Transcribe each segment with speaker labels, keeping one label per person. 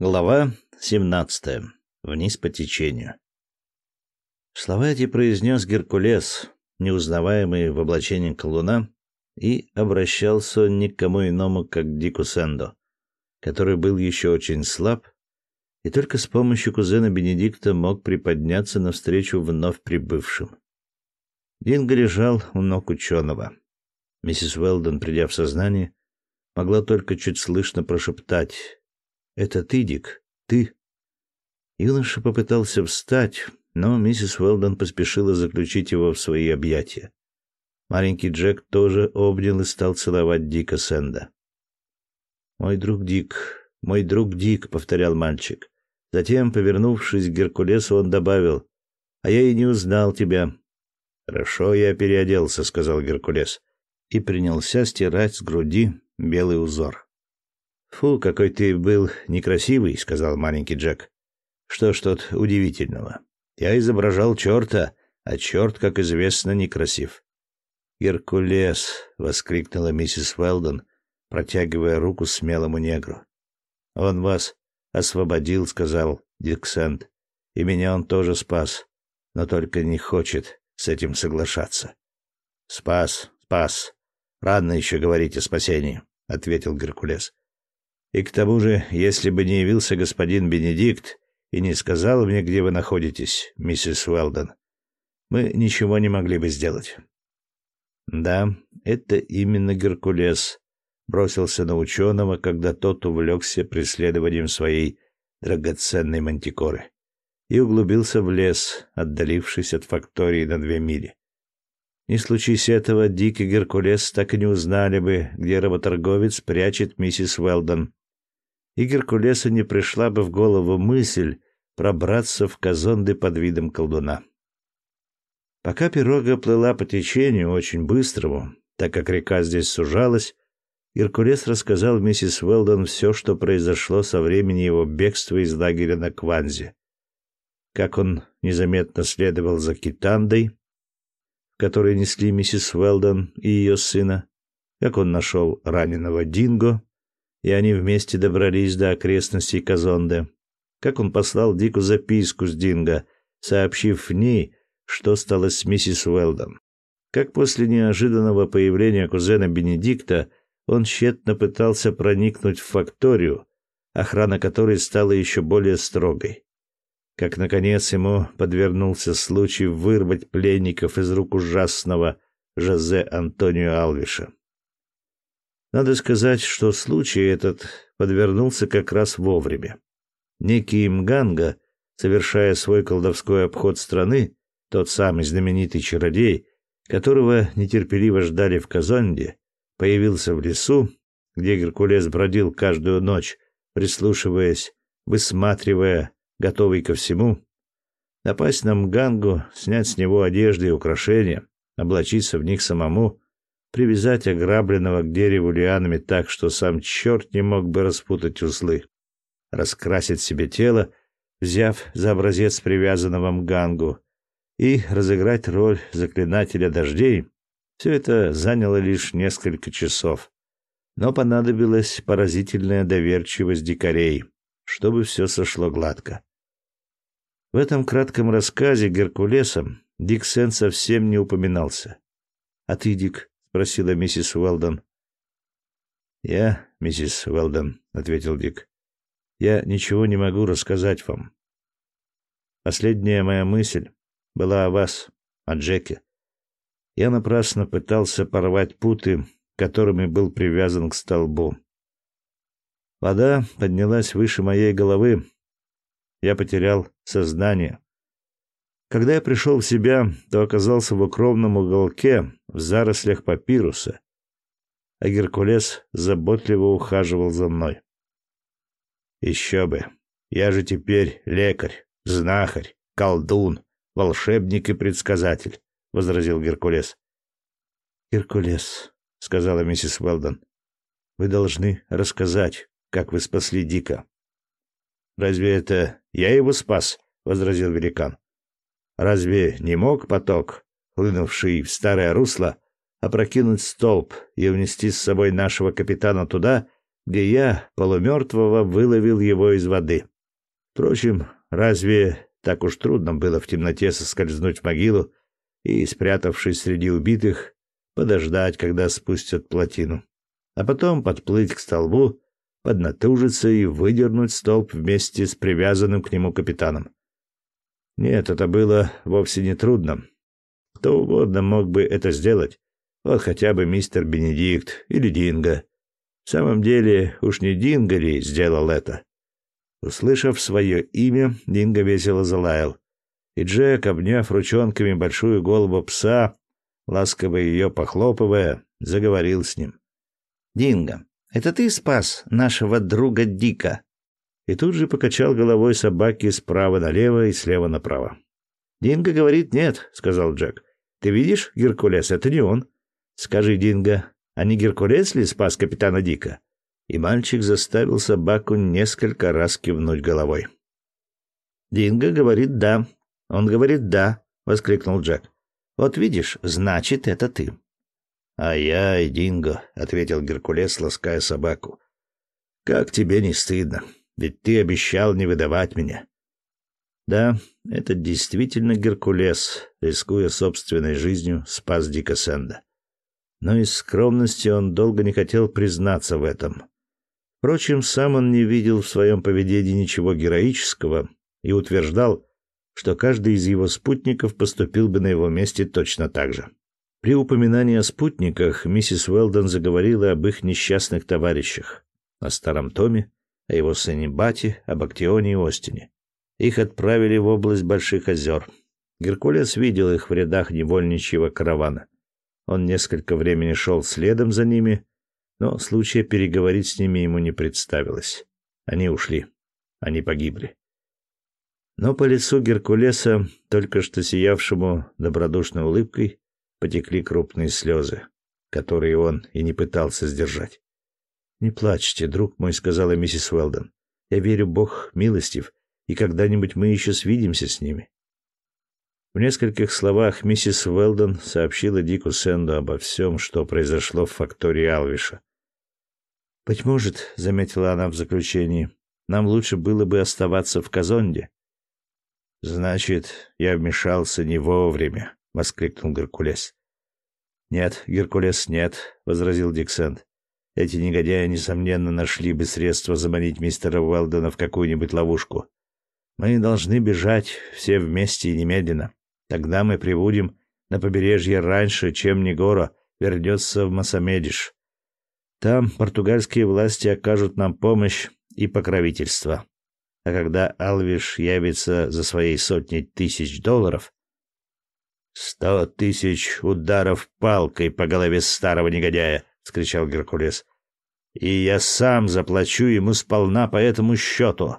Speaker 1: Глава 17. Вниз по течению. Слова эти произнес Геркулес, неузнаваемый в облачении колуна, и обращался ни к кому иному, как к Дику Сендо, который был еще очень слаб и только с помощью кузена Бенедикта мог приподняться навстречу вновь прибывшим. Динго лежал у ног ученого. Миссис Уэлдон, придя в сознание, могла только чуть слышно прошептать это ты, Дик? Ты?» Юноша попытался встать, но миссис Уэлдон поспешила заключить его в свои объятия. Маленький Джек тоже обнял и стал целовать Дика Сэнда. «Мой друг Дик, мой друг Дик», — повторял мальчик. Затем, повернувшись к Геркулесу, он добавил, «А я и не узнал тебя». «Хорошо, я переоделся», — сказал Геркулес, и принялся стирать с груди белый узор. «Фу, какой ты был некрасивый», — сказал маленький Джек. «Что ж тут удивительного? Я изображал черта, а черт, как известно, некрасив». «Геркулес!» — воскликнула миссис Уэлдон, протягивая руку смелому негру. «Он вас освободил», — сказал Диксент. «И меня он тоже спас, но только не хочет с этим соглашаться». «Спас, спас. Рано еще говорить о спасении», — ответил Геркулес. И к тому же, если бы не явился господин Бенедикт и не сказал мне, где вы находитесь, миссис Уэлдон, мы ничего не могли бы сделать. Да, это именно Геркулес бросился на ученого, когда тот увлекся преследованием своей драгоценной мантикоры и углубился в лес, отдалившись от фактории на две мили. Не случись этого, Дик и Геркулес так и не узнали бы, где работорговец прячет миссис Уэлдон, и Геркулесу не пришла бы в голову мысль пробраться в казонды под видом колдуна. Пока пирога плыла по течению очень быстрому, так как река здесь сужалась, Геркулес рассказал миссис Уэлдон все, что произошло со времени его бегства из лагеря на Кванзе. Как он незаметно следовал за Китандой, в которой несли миссис Уэлдон и ее сына, как он нашел раненого Динго, и они вместе добрались до окрестностей Казонде. Как он послал Дику записку с Динго, сообщив в ней, что стало с миссис Уэлдон. Как после неожиданного появления кузена Бенедикта он тщетно пытался проникнуть в факторию, охрана которой стала еще более строгой. Как, наконец, ему подвернулся случай вырвать пленников из рук ужасного Жозе Антонио Алвиша. Надо сказать, что случай этот подвернулся как раз вовремя. Некий Мганга, совершая свой колдовской обход страны, тот самый знаменитый чародей, которого нетерпеливо ждали в Казонде, появился в лесу, где Геркулес бродил каждую ночь, прислушиваясь, высматривая, готовый ко всему, напасть на Мгангу, снять с него одежды и украшения, облачиться в них самому, привязать ограбленного к дереву лианами так, что сам черт не мог бы распутать узлы, раскрасить себе тело, взяв за образец привязанного мгангу, и разыграть роль заклинателя дождей, все это заняло лишь несколько часов. Но понадобилась поразительная доверчивость дикарей, чтобы все сошло гладко. В этом кратком рассказе Геркулесом Дик Сен совсем не упоминался. А ты, Дик, спросила миссис Уэлдон. Я, миссис Уэлдон, ответил Дик. Я ничего не могу рассказать вам. Последняя моя мысль была о вас, о Джеке. Я напрасно пытался порвать путы, которыми был привязан к столбу. Вода поднялась выше моей головы. Я потерял сознание. Когда я пришел в себя, то оказался в укромном уголке в зарослях папируса, а Геркулес заботливо ухаживал за мной. Еще бы. Я же теперь лекарь, знахарь, колдун, волшебник и предсказатель, возразил Геркулес. Геркулес, сказала миссис Уэлдон. Вы должны рассказать, как вы спасли Дика. Разве это я его спас? возразил великан. Разве не мог поток, хлынувший в старое русло, опрокинуть столб и унести с собой нашего капитана туда, где я, полумертвого, выловил его из воды. Впрочем, разве так уж трудно было в темноте соскользнуть в могилу и, спрятавшись среди убитых, подождать, когда спустят плотину, а потом подплыть к столбу, поднатужиться и выдернуть столб вместе с привязанным к нему капитаном. Нет, это было вовсе не трудно. Кто угодно мог бы это сделать. Вот хотя бы мистер Бенедикт или Динго. В самом деле, уж не Динго ли сделал это? Услышав свое имя, Динго весело залаял. И Джек, обняв ручонками большую голову пса, ласково ее похлопывая, заговорил с ним. «Динго, это ты спас нашего друга Дика?» И тут же покачал головой собаки справа налево и слева направо. «Динго говорит нет», — сказал Джек. «Ты видишь, Геркулес, это не он. Скажи, Динго, а не Геркулес ли спас капитана Дика?» и мальчик заставил собаку несколько раз кивнуть головой. «Динго говорит «да». Он говорит «да», — воскликнул Джек. «Вот видишь, значит, это ты». «А я и Динго», — ответил Геркулес, лаская собаку. «Как тебе не стыдно? Ведь ты обещал не выдавать меня». Да, это действительно Геркулес, рискуя собственной жизнью, спас Дика Сэнда. Но из скромности он долго не хотел признаться в этом. Впрочем, сам он не видел в своем поведении ничего героического и утверждал, что каждый из его спутников поступил бы на его месте точно так же. При упоминании о спутниках миссис Уэлдон заговорила об их несчастных товарищах, о старом Томе, о его сыне Бате, об Актионе и Остине. Их отправили в область Больших озер. Геркулес видел их в рядах невольничьего каравана. Он несколько времени шел следом за ними, но случая переговорить с ними ему не представилось. Они ушли. Они погибли. Но по лицу Геркулеса, только что сиявшему добродушной улыбкой, потекли крупные слезы, которые он и не пытался сдержать. «Не плачьте, друг мой», — сказала миссис Уэлдон. «Я верю, Бог милостив, и когда-нибудь мы еще свидимся с ними». В нескольких словах миссис Уэлдон сообщила Дику Сэнду обо всем, что произошло в фактории Алвиша, «Быть может, — заметила она в заключении, — нам лучше было бы оставаться в Казонде». «Значит, я вмешался не вовремя», — воскликнул Геркулес. «Нет, Геркулес, нет», — возразил Диксент. «Эти негодяи, несомненно, нашли бы средства заманить мистера Уэлдона в какую-нибудь ловушку. Мы должны бежать все вместе и немедленно. Тогда мы прибудем на побережье раньше, чем Негора вернется в Масамедиш. Там португальские власти окажут нам помощь и покровительство. А когда Алвиш явится за своей сотней тысяч долларов... «Сто тысяч ударов палкой по голове старого негодяя!» — скричал Геркулес. «И я сам заплачу ему сполна по этому счету!»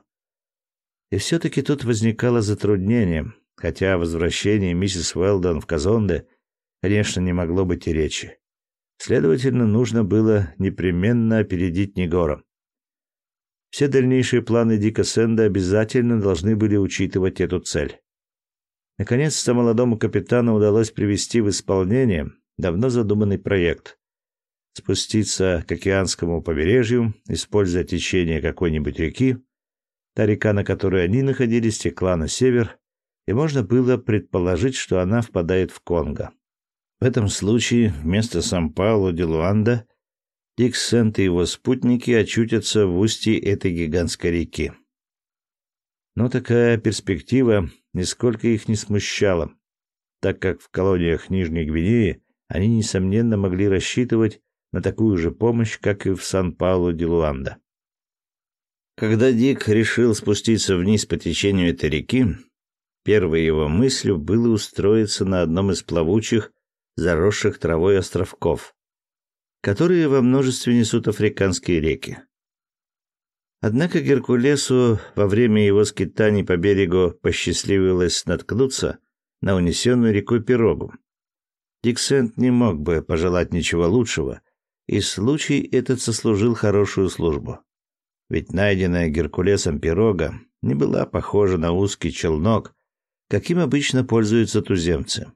Speaker 1: И все-таки тут возникало затруднение, хотя о возвращении миссис Уэлдон в Казонде, конечно, не могло быть и речи. Следовательно, нужно было непременно опередить Негора. Все дальнейшие планы Дика Сэнда обязательно должны были учитывать эту цель. Наконец-то молодому капитану удалось привести в исполнение давно задуманный проект. Спуститься к океанскому побережью, используя течение какой-нибудь реки. Та река, на которой они находились, текла на север, и можно было предположить, что она впадает в Конго. В этом случае вместо Сан-Пауло-де-Луанда Дик Сент и его спутники очутятся в устье этой гигантской реки. Но такая перспектива нисколько их не смущала, так как в колониях Нижней Гвинеи они, несомненно, могли рассчитывать на такую же помощь, как и в Сан-Пауло-де-Луанда. Когда Дик решил спуститься вниз по течению этой реки, первой его мыслью было устроиться на одном из плавучих заросших травой островков, которые во множестве несут африканские реки. Однако Геркулесу во время его скитаний по берегу посчастливилось наткнуться на унесенную рекой пирогу. Диксент не мог бы пожелать ничего лучшего, и случай этот сослужил хорошую службу. Ведь найденная Геркулесом пирога не была похожа на узкий челнок, каким обычно пользуются туземцы.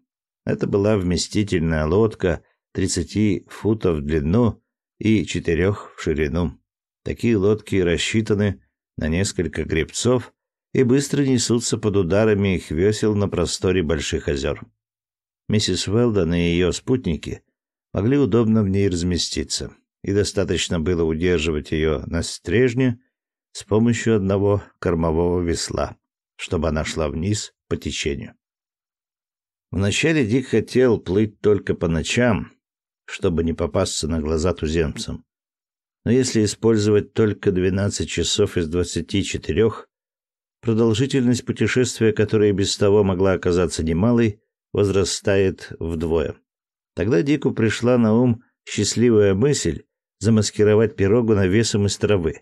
Speaker 1: Это была вместительная лодка 30 футов в длину и 4 в ширину. Такие лодки рассчитаны на несколько гребцов и быстро несутся под ударами их весел на просторе больших озер. Миссис Уэлдон и ее спутники могли удобно в ней разместиться, и достаточно было удерживать ее на стрежне с помощью одного кормового весла, чтобы она шла вниз по течению. Вначале Дик хотел плыть только по ночам, чтобы не попасться на глаза туземцам. Но если использовать только 12 часов из 24, продолжительность путешествия, которая без того могла оказаться немалой, возрастает вдвое. Тогда Дику пришла на ум счастливая мысль замаскировать пирогу навесом из травы.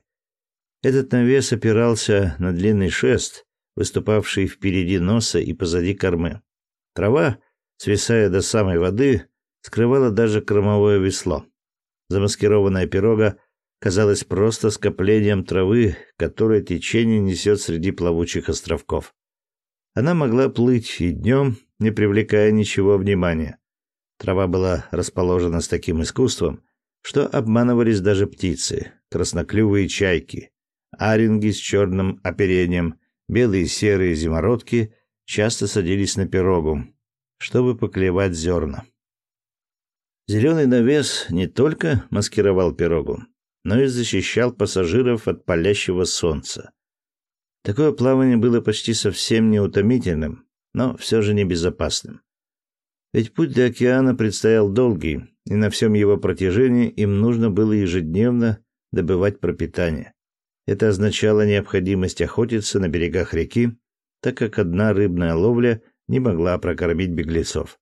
Speaker 1: Этот навес опирался на длинный шест, выступавший впереди носа и позади кормы. Трава, свисая до самой воды, скрывала даже кормовое весло. Замаскированная пирога казалась просто скоплением травы, которое течение несет среди плавучих островков. Она могла плыть и днем, не привлекая ничего внимания. Трава была расположена с таким искусством, что обманывались даже птицы, красноклювые чайки, аринги с черным оперением, белые и серые зимородки часто садились на пирогу, чтобы поклевать зерна. Зеленый навес не только маскировал пирогу, но и защищал пассажиров от палящего солнца. Такое плавание было почти совсем неутомительным, но все же небезопасным. Ведь путь до океана предстоял долгий, и на всем его протяжении им нужно было ежедневно добывать пропитание. Это означало необходимость охотиться на берегах реки, так как одна рыбная ловля не могла прокормить беглецов.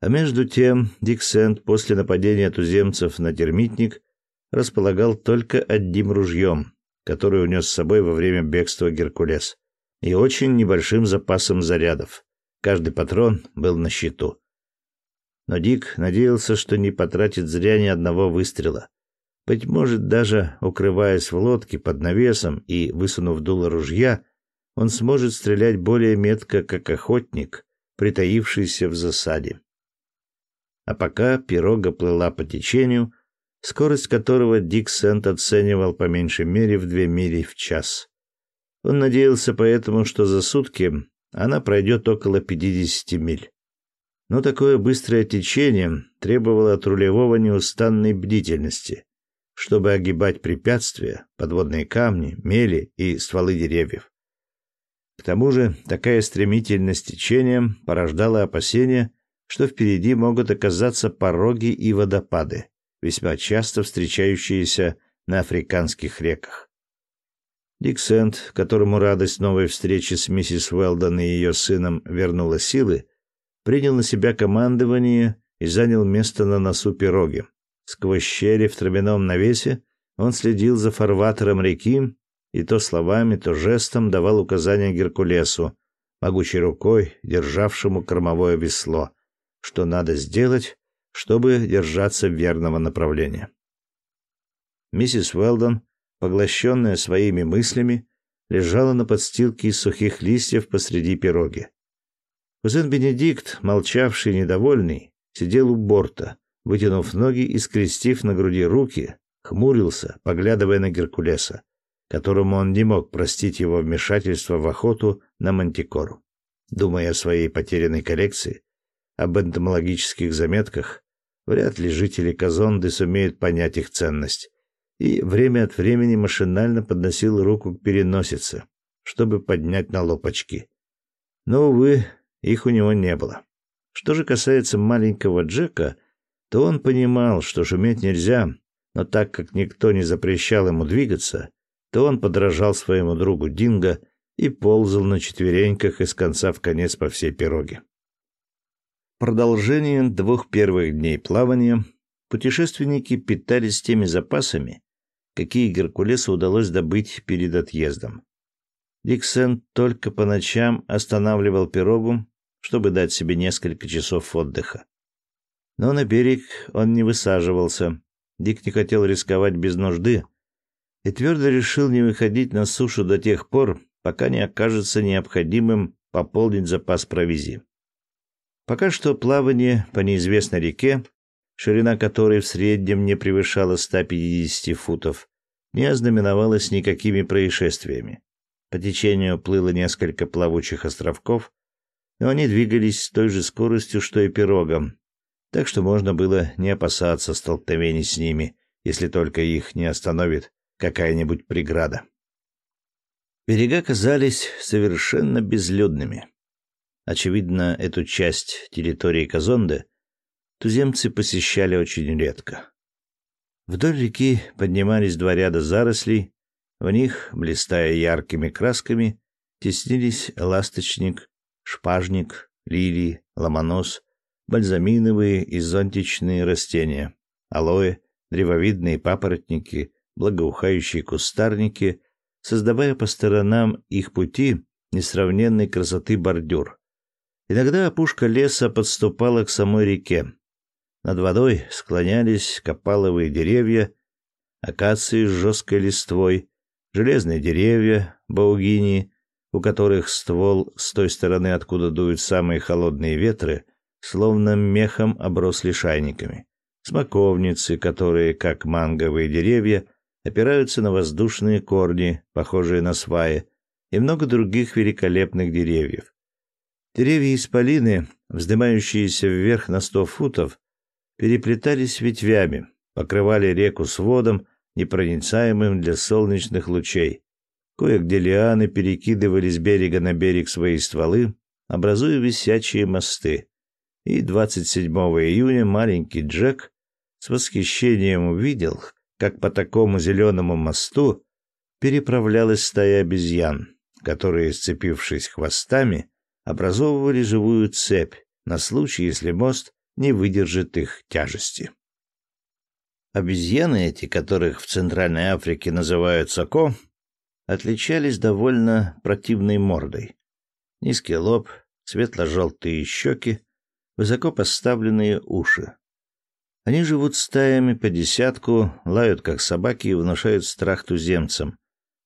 Speaker 1: А между тем Диксент после нападения туземцев на термитник располагал только одним ружьем, которое унес с собой во время бегства Геркулес, и очень небольшим запасом зарядов. Каждый патрон был на счету. Но Дик надеялся, что не потратит зря ни одного выстрела. Быть может, даже укрываясь в лодке под навесом и высунув дуло ружья, он сможет стрелять более метко, как охотник, притаившийся в засаде. А пока пирога плыла по течению, скорость которого Дик Сент оценивал по меньшей мере в две мили в час. Он надеялся поэтому, что за сутки она пройдет около 50 миль. Но такое быстрое течение требовало от рулевого неустанной бдительности, чтобы огибать препятствия, подводные камни, мели и стволы деревьев. К тому же такая стремительность течения порождала опасения, что впереди могут оказаться пороги и водопады, весьма часто встречающиеся на африканских реках. Дик Сент, которому радость новой встречи с миссис Уэлдон и ее сыном вернула силы, принял на себя командование и занял место на носу пироги. Сквозь щели в травяном навесе он следил за фарватером реки и то словами, то жестом давал указания Геркулесу, могучей рукой, державшему кормовое весло, что надо сделать, чтобы держаться верного направления. Миссис Уэлдон поглощенная своими мыслями, лежала на подстилке из сухих листьев посреди пироги. Кузен Бенедикт, молчавший и недовольный, сидел у борта, вытянув ноги и скрестив на груди руки, хмурился, поглядывая на Геркулеса, которому он не мог простить его вмешательство в охоту на мантикору. Думая о своей потерянной коллекции, об энтомологических заметках, вряд ли жители Казонды сумеют понять их ценность и время от времени машинально подносил руку к переносице, чтобы поднять на лоб. Но, увы, их у него не было. Что же касается маленького Джека, то он понимал, что шуметь нельзя, но так как никто не запрещал ему двигаться, то он подражал своему другу Динго и ползал на четвереньках из конца в конец по всей пироге. Продолжение двух первых дней плавания путешественники питались теми запасами, какие Геркулесу удалось добыть перед отъездом. Диксен только по ночам останавливал пирогу, чтобы дать себе несколько часов отдыха. Но на берег он не высаживался. Дик не хотел рисковать без нужды и твердо решил не выходить на сушу до тех пор, пока не окажется необходимым пополнить запас провизии. Пока что плавание по неизвестной реке ширина которой в среднем не превышала 150 футов, не ознаменовалась никакими происшествиями. По течению плыло несколько плавучих островков, но они двигались с той же скоростью, что и пирогом, так что можно было не опасаться столкновений с ними, если только их не остановит какая-нибудь преграда. Берега казались совершенно безлюдными. Очевидно, эту часть территории Казонды туземцы посещали очень редко. Вдоль реки поднимались два ряда зарослей, в них, блистая яркими красками, теснились ласточник, шпажник, лилии, ломонос, бальзаминовые и зонтичные растения, алоэ, древовидные папоротники, благоухающие кустарники, создавая по сторонам их пути несравненной красоты бордюр. Иногда опушка леса подступала к самой реке. Над водой склонялись копаловые деревья, акации с жесткой листвой, железные деревья, баугини, у которых ствол с той стороны, откуда дуют самые холодные ветры, словно мехом оброс лишайниками. Смоковницы, которые, как манговые деревья, опираются на воздушные корни, похожие на сваи, и много других великолепных деревьев. Деревья исполины, вздымающиеся вверх на сто футов, переплетались ветвями, покрывали реку сводом, непроницаемым для солнечных лучей. Кое-где лианы перекидывали с берега на берег свои стволы, образуя висячие мосты. И 27 июня маленький Джек с восхищением увидел, как по такому зеленому мосту переправлялась стая обезьян, которые, сцепившись хвостами, образовывали живую цепь на случай, если мост не выдержит их тяжести. Обезьяны эти, которых в Центральной Африке называют соко, отличались довольно противной мордой. Низкий лоб, светло-желтые щеки, высоко поставленные уши. Они живут стаями по десятку, лают как собаки и внушают страх туземцам,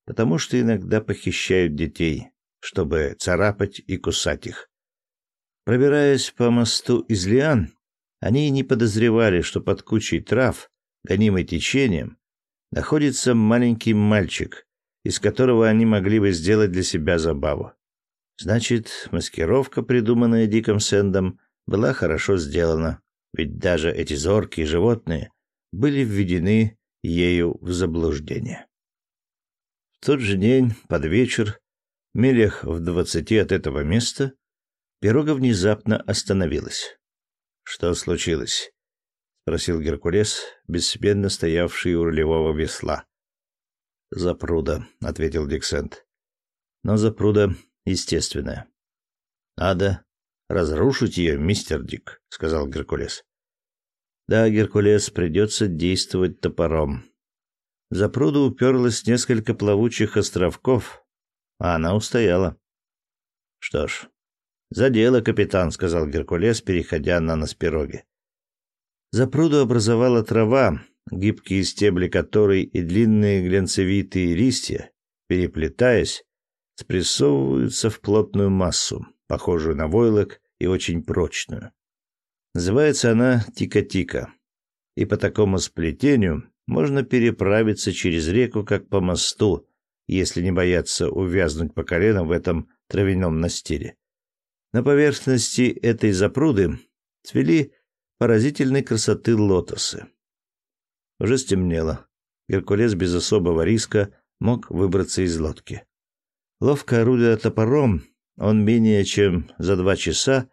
Speaker 1: потому что иногда похищают детей, чтобы царапать и кусать их. Пробираясь по мосту из лиан, они не подозревали, что под кучей трав гонимый течением, находится маленький мальчик, из которого они могли бы сделать для себя забаву. Значит, маскировка, придуманная Диком Сэндом, была хорошо сделана, ведь даже эти зоркие животные были введены ею в заблуждение. В тот же день, под вечер, милях в двадцати от этого места, пирога внезапно остановилась. Что случилось? спросил Геркулес, бессменно стоявший у рулевого весла. Запруда, ответил Диксент. Но запруда естественная. Надо разрушить ее, мистер Дик, сказал Геркулес. Да, Геркулес, придется действовать топором. В запруду уперлось несколько плавучих островков, а она устояла. Что ж, за дело, капитан, сказал Геркулес, переходя на нос пироги. За пруду образовала трава, гибкие стебли которой и длинные глянцевитые листья, переплетаясь, спрессовываются в плотную массу, похожую на войлок и очень прочную. Называется она тика-тика. И по такому сплетению можно переправиться через реку, как по мосту, если не бояться увязнуть по колено в этом травяном настиле. На поверхности этой запруды цвели поразительной красоты лотосы. Уже стемнело. Геркулес без особого риска мог выбраться из лодки. Ловко орудуя топором, он менее чем за два часа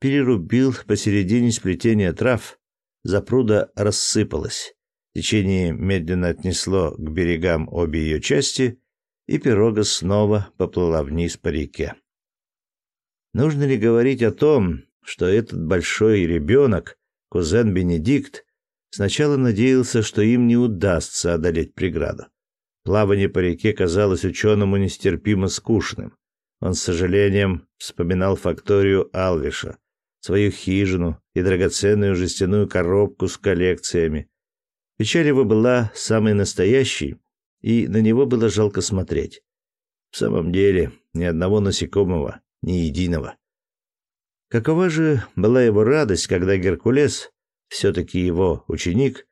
Speaker 1: перерубил посередине сплетения трав, запруда рассыпалась. Течение медленно отнесло к берегам обе ее части, и пирога снова поплыла вниз по реке. Нужно ли говорить о том, что этот большой ребенок Кузен Бенедикт сначала надеялся, что им не удастся одолеть преграду. Плавание по реке казалось ученому нестерпимо скучным. Он с сожалением вспоминал факторию Алвиша, свою хижину и драгоценную жестяную коробку с коллекциями. Печаль его была самой настоящей, и на него было жалко смотреть. В самом деле, ни одного насекомого, ни единого. Какова же была его радость, когда Геркулес, все-таки его ученик,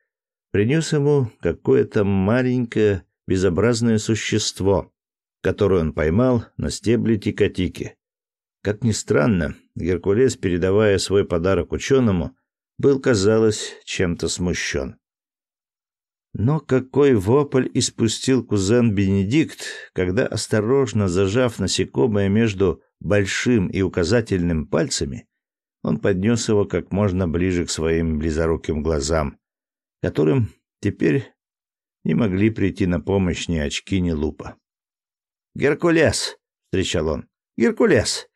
Speaker 1: принес ему какое-то маленькое безобразное существо, которое он поймал на стебле тикатики. Как ни странно, Геркулес, передавая свой подарок ученому, был, казалось, чем-то смущен. Но какой вопль испустил кузен Бенедикт, когда, осторожно зажав насекомое между большим и указательным пальцами, он поднес его как можно ближе к своим близоруким глазам, которым теперь не могли прийти на помощь ни очки, ни лупа. «Геркулес!» — встречал он. «Геркулес!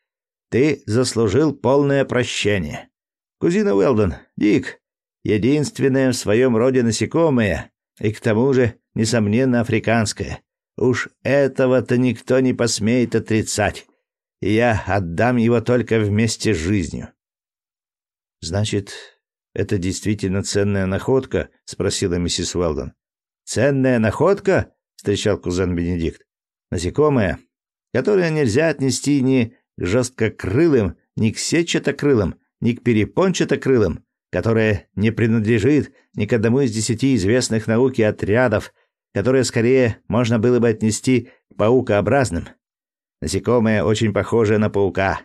Speaker 1: Ты заслужил полное прощение. Кузина Уэлдон, Дик, единственное в своем роде насекомое, и к тому же, несомненно, африканское. Уж этого-то никто не посмеет отрицать, и я отдам его только вместе с жизнью. Значит, это действительно ценная находка? спросила миссис Уэлдон. Ценная находка? встречал кузен Бенедикт. Насекомое, которое нельзя отнести ни к жесткокрылым, ни к сетчатокрылым, ни к перепончатокрылым, которое не принадлежит ни к одному из десяти известных науке отрядов, которые скорее можно было бы отнести к паукообразным. Насекомое очень похожее на паука.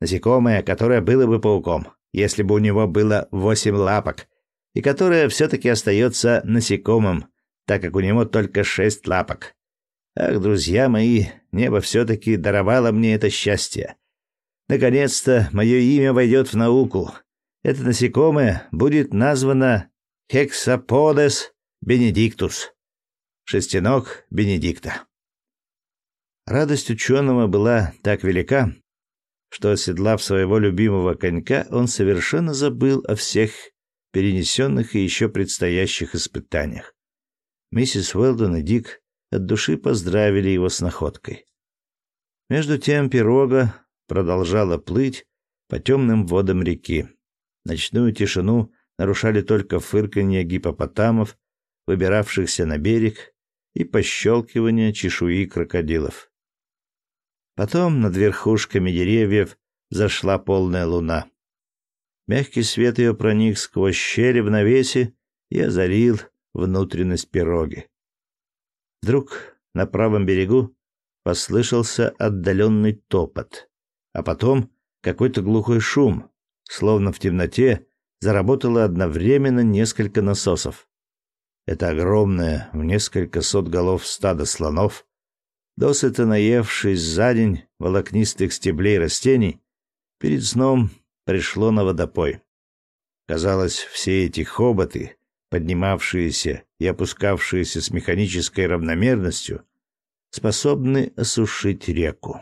Speaker 1: Насекомое, которое было бы пауком, если бы у него было восемь лапок, и которое все-таки остается насекомым, так как у него только шесть лапок. Ах, друзья мои, небо все-таки даровало мне это счастье. Наконец-то мое имя войдет в науку, это насекомое будет названо Hexapodes benedictus, шестиног Бенедикта. Радость ученого была так велика, что, оседлав своего любимого конька, он совершенно забыл о всех перенесенных и еще предстоящих испытаниях. Миссис Уэлдон и Дик от души поздравили его с находкой. Между тем пирога продолжала плыть по темным водам реки. Ночную тишину нарушали только фырканье гипопотамов, выбиравшихся на берег, и пощелкивание чешуи крокодилов. Потом над верхушками деревьев зашла полная луна. Мягкий свет ее проник сквозь щели в навесе и озарил внутренность пироги. Вдруг на правом берегу послышался отдаленный топот, а потом какой-то глухой шум, словно в темноте, заработало одновременно несколько насосов. Это огромное, в несколько сот голов стадо слонов, досыта наевшись за день волокнистых стеблей растений, перед сном пришло на водопой. Казалось, все эти хоботы, поднимавшиеся и опускавшиеся с механической равномерностью, способны осушить реку.